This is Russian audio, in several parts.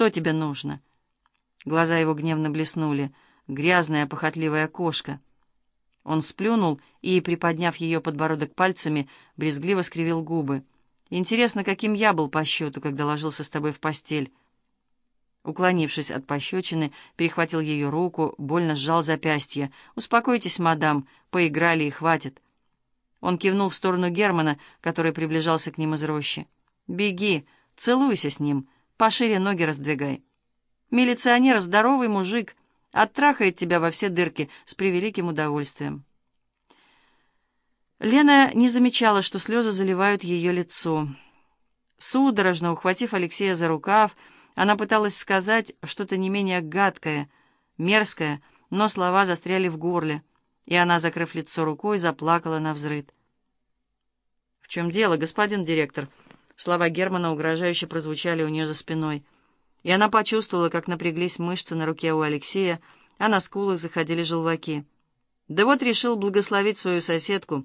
Что тебе нужно?» Глаза его гневно блеснули. Грязная, похотливая кошка. Он сплюнул и, приподняв ее подбородок пальцами, брезгливо скривил губы. «Интересно, каким я был по счету, когда ложился с тобой в постель?» Уклонившись от пощечины, перехватил ее руку, больно сжал запястье. «Успокойтесь, мадам, поиграли и хватит». Он кивнул в сторону Германа, который приближался к ним из рощи. «Беги, целуйся с ним, пошире ноги раздвигай. Милиционер — здоровый мужик, оттрахает тебя во все дырки с превеликим удовольствием». Лена не замечала, что слезы заливают ее лицо. Судорожно ухватив Алексея за рукав, она пыталась сказать что-то не менее гадкое, мерзкое, но слова застряли в горле, и она, закрыв лицо рукой, заплакала на взрыд. «В чем дело, господин директор?» Слова Германа угрожающе прозвучали у нее за спиной, и она почувствовала, как напряглись мышцы на руке у Алексея, а на скулах заходили желваки. «Да вот решил благословить свою соседку.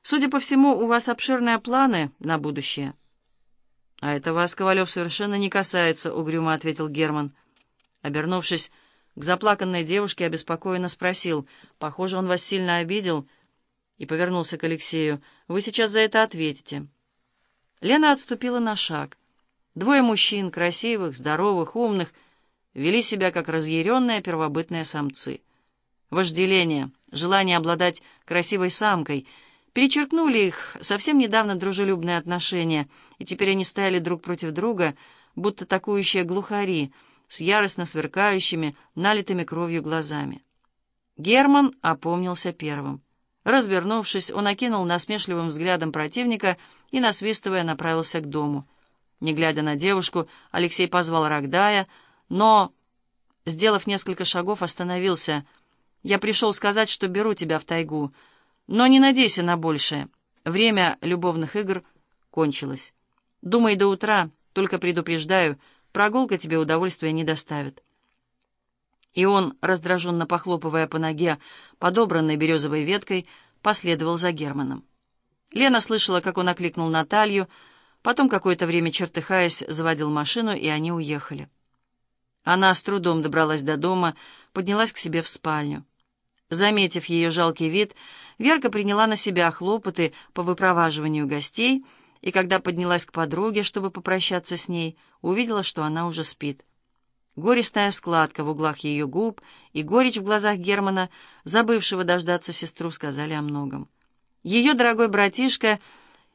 Судя по всему, у вас обширные планы на будущее». «А это вас, Ковалев, совершенно не касается», — угрюмо ответил Герман. Обернувшись к заплаканной девушке, обеспокоенно спросил. «Похоже, он вас сильно обидел?» И повернулся к Алексею. «Вы сейчас за это ответите». Лена отступила на шаг. Двое мужчин, красивых, здоровых, умных, вели себя как разъяренные первобытные самцы. Вожделение, желание обладать красивой самкой — перечеркнули их совсем недавно дружелюбные отношения, и теперь они стояли друг против друга, будто такующие глухари, с яростно сверкающими, налитыми кровью глазами. Герман опомнился первым. Развернувшись, он окинул насмешливым взглядом противника и, насвистывая, направился к дому. Не глядя на девушку, Алексей позвал Рогдая, но, сделав несколько шагов, остановился. «Я пришел сказать, что беру тебя в тайгу». Но не надейся на большее. Время любовных игр кончилось. Думай до утра, только предупреждаю, прогулка тебе удовольствия не доставит. И он, раздраженно похлопывая по ноге подобранной березовой веткой, последовал за Германом. Лена слышала, как он окликнул Наталью, потом какое-то время, чертыхаясь, заводил машину, и они уехали. Она с трудом добралась до дома, поднялась к себе в спальню. Заметив ее жалкий вид, Верка приняла на себя хлопоты по выпроваживанию гостей, и когда поднялась к подруге, чтобы попрощаться с ней, увидела, что она уже спит. Горестная складка в углах ее губ и горечь в глазах Германа, забывшего дождаться сестру, сказали о многом. Ее дорогой братишка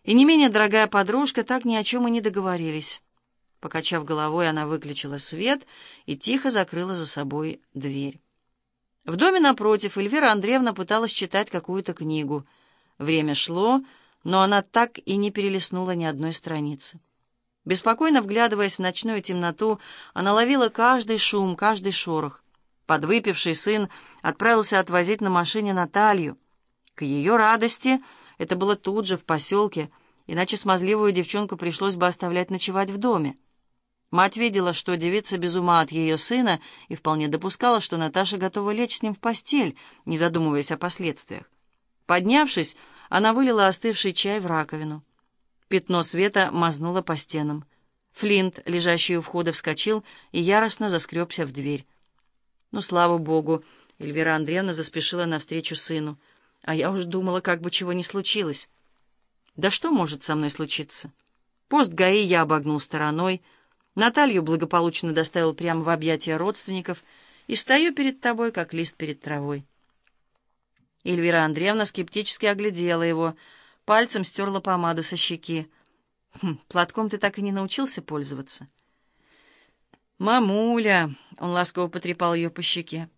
и не менее дорогая подружка так ни о чем и не договорились. Покачав головой, она выключила свет и тихо закрыла за собой дверь. В доме напротив Эльвира Андреевна пыталась читать какую-то книгу. Время шло, но она так и не перелистнула ни одной страницы. Беспокойно вглядываясь в ночную темноту, она ловила каждый шум, каждый шорох. Подвыпивший сын отправился отвозить на машине Наталью. К ее радости это было тут же, в поселке, иначе смазливую девчонку пришлось бы оставлять ночевать в доме. Мать видела, что девица без ума от ее сына, и вполне допускала, что Наташа готова лечь с ним в постель, не задумываясь о последствиях. Поднявшись, она вылила остывший чай в раковину. Пятно света мазнуло по стенам. Флинт, лежащий у входа, вскочил и яростно заскребся в дверь. «Ну, слава богу!» — Эльвира Андреевна заспешила навстречу сыну. «А я уж думала, как бы чего ни случилось». «Да что может со мной случиться?» Пост ГАИ я обогнул стороной, — Наталью благополучно доставил прямо в объятия родственников и стою перед тобой, как лист перед травой. Эльвира Андреевна скептически оглядела его, пальцем стерла помаду со щеки. «Хм, «Платком ты так и не научился пользоваться?» «Мамуля!» — он ласково потрепал ее по щеке.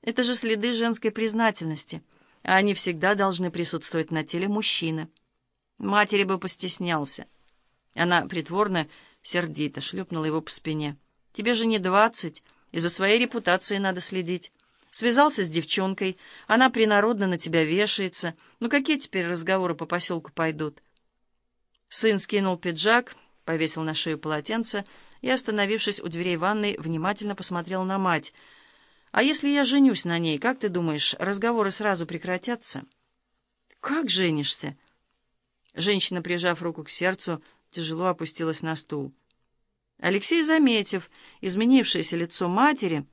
«Это же следы женской признательности, а они всегда должны присутствовать на теле мужчины. Матери бы постеснялся». Она притворно сердито шлепнула его по спине. «Тебе же не двадцать, и за своей репутацией надо следить. Связался с девчонкой, она принародно на тебя вешается. Ну какие теперь разговоры по поселку пойдут?» Сын скинул пиджак, повесил на шею полотенце и, остановившись у дверей ванной, внимательно посмотрел на мать. «А если я женюсь на ней, как ты думаешь, разговоры сразу прекратятся?» «Как женишься?» Женщина, прижав руку к сердцу, тяжело опустилась на стул. Алексей, заметив изменившееся лицо матери,